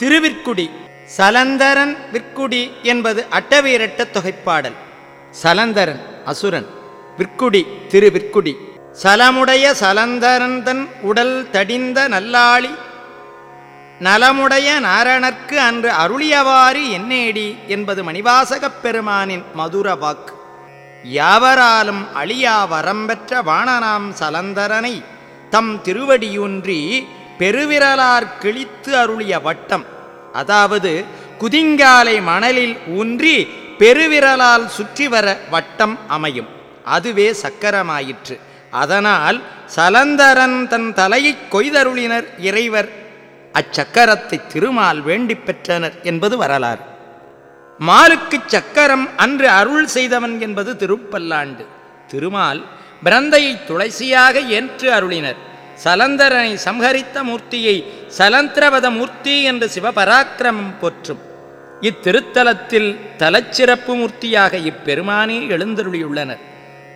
திருவிற்குடி. சலந்தரன் விற்குடி என்பது அட்டவீரட்ட தொகைப்பாடல். சலந்தரன் அசுரன். விற்குடி திருவிற்குடி. சலமுடைய சலந்தரந்தன் உடல் தடிந்த நல்லாளி. நலமுடைய நாரணர்க்கு அன்று அருளியவாறு என்னேடி என்பது மணிவாசகப் பெருமானின் மதுர வாக்கு. யாவராலும் அழியா வரம்பெற்ற வாணனாம் சலந்தரனை தம் திருவடியூன்றி பெருவிரலார் கிழித்து அருளிய வட்டம். அதாவது குதிங்காலை மணலில் ஊன்றி பெருவிரலால் சுற்றி வர வட்டம் அமையும். அதுவே சக்கரமாயிற்று. அதனால் சலந்தரன் தன் தலையைக் கொய்தருளினர் இறைவர். அச்சக்கரத்தை திருமால் வேண்டி பெற்றனர் என்பது வரலாறு. மாலுக்கு சக்கரம் அன்று அருள் செய்தவன் என்பது திருப்பல்லாண்டு. திருமால் பிரந்தையை துளசியாக ஏற்று அருளினர். சலந்தரனை சம்ஹரித்த மூர்த்தியை சலந்திரவத மூர்த்தி என்று சிவபராக்கிரமம் போற்றும். இத்திருத்தலத்தில் தலச்சிறப்பு மூர்த்தியாக இப்பெருமானே எழுந்தருளியுள்ளனர்.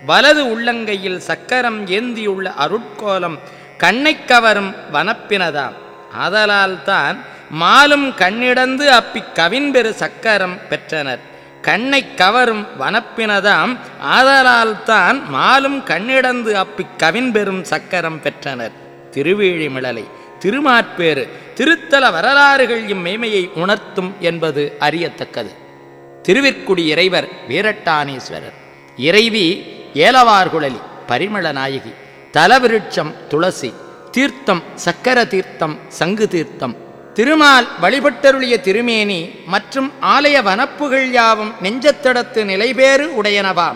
வலது உள்ளங்கையில் சக்கரம் ஏந்தியுள்ள அருட்கோலம் கண்ணைக் கவரும் வனப்பினதாம். ஆதலால்தான் மாலும் கண்ணிடந்து அப்பிக் கவின்பெரு சக்கரம் பெற்றனர். கண்ணை கவரும் வனப்பினதாம். ஆதலால் தான் மாலும் கண்ணிடந்து அப்பிக் கவின்பெரும் சக்கரம் பெற்றனர். திருவேழிமிழலை திருமாற்பேறு திருத்தல வரலாறுகள் இம்மேமையை உணர்த்தும் என்பது அறியத்தக்கது. திருவிற்குடி இறைவர் வீரட்டானீஸ்வரர். இறைவி ஏலவார்குழலி பரிமள நாயகி. தலவிருட்சம் துளசி தீர்த்தம் சக்கர தீர்த்தம் சங்கு தீர்த்தம் திருமால் வழிபட்டருளிய திருமேனி மற்றும் ஆலய வனப்புகள் யாவும் நெஞ்சத்தடத்து நிலைபேறு உடையனவாம்.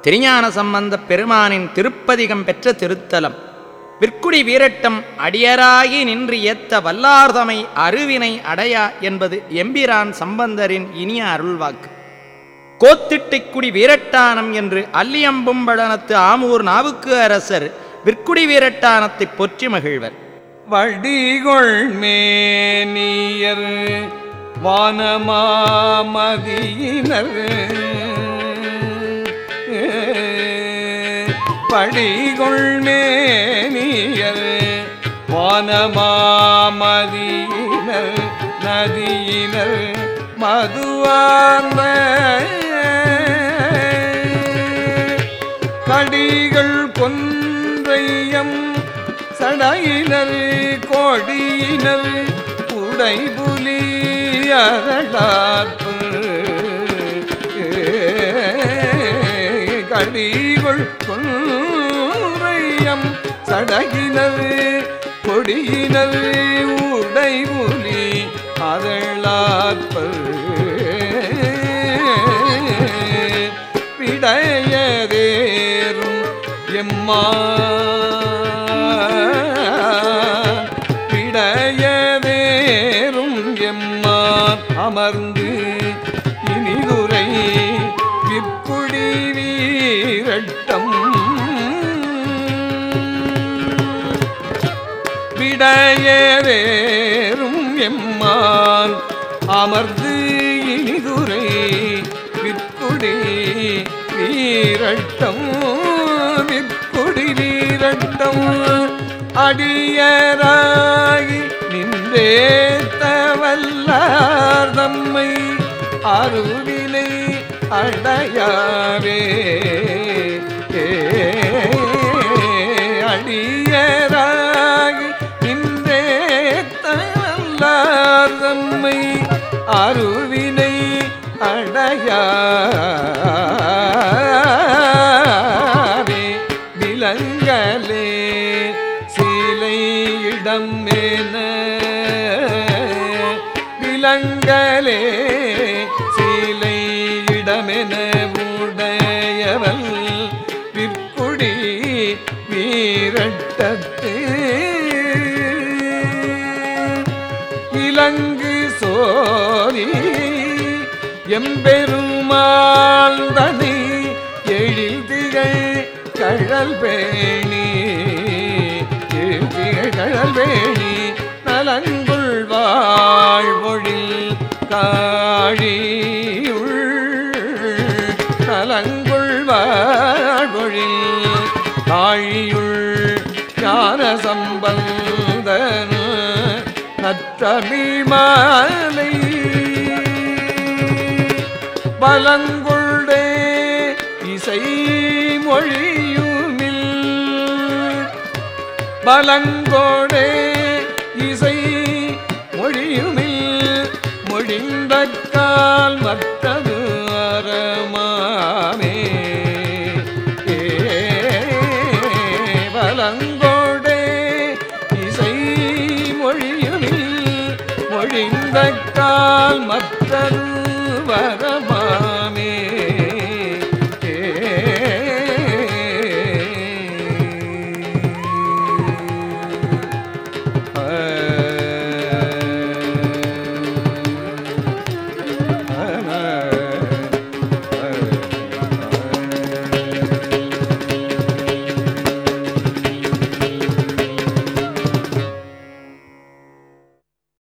திருஞான சம்பந்தப் பெருமானின் திருப்பதிகம் பெற்ற திருத்தலம். விற்குடி வீரட்டம் அடியராகி நின்று ஏத்த வல்லார்தமை அருவினை அடையா என்பது எம்பிரான் சம்பந்தரின் இனிய அருள்வாக்கு. கோத்திட்டைக்குடி வீரட்டானம் என்று அல்லியம்பும்பழனத்து ஆமூர் நாவுக்கு அரசர் விற்குடி வீரட்டானத்தை பொற்றி மகிழ்வர். வடிகொள் மேனியர் வானமாமதியினர். படிகொள் மேனியர் வானமாமதியினர் நதியினர் மதுவார்ந்த கடிகள் கொன்றையம் தடையினர் கோடியினர் உடைபுலி அரளாப்பு கடிகள் கொன்றையம் சடகினர் கொடியினர் உடைபுலி அதளாப்பர் பிடையதேரும் எம்மா. அமர்ந்து இனிதுரை விற்குடி வீரட்டம். விடையேறும் எம்மான் அமர்ந்து இனிதுரை விற்குடி வீரட்டம். விற்குடி வீரட்டம் அடியராகி நின்றே தவல்லா நம்மை அருவினை அடையாவே அடியராகி நின்றேத்தவல்லார் நம்மை அருவினை அடையாவே விலங்கலே சிலை இடம் மேன விலங்கலே சீலை இடமென உடையவள் பிற்குடி வீரட்டத்து. இலங்கு சோரி எம்பெருமாள் தனி எழில் திகழ் கழல் பேணி எழில் திகழ் கழல் பேணி. வாழ்வொழில் காழியுள் நலங்குள் வாழ்வொழில் காழியுள் ஞான சம்பந்தன் நற்ற தமிழ்மாலை பலங்குள்ளே இசை மொழியுமில் பலங்கோடே இசை மொழிந்த கால் மற்றது அறமாமே. ஏ இசை மொழியுமில் மொழிந்தக்கால் மற்றது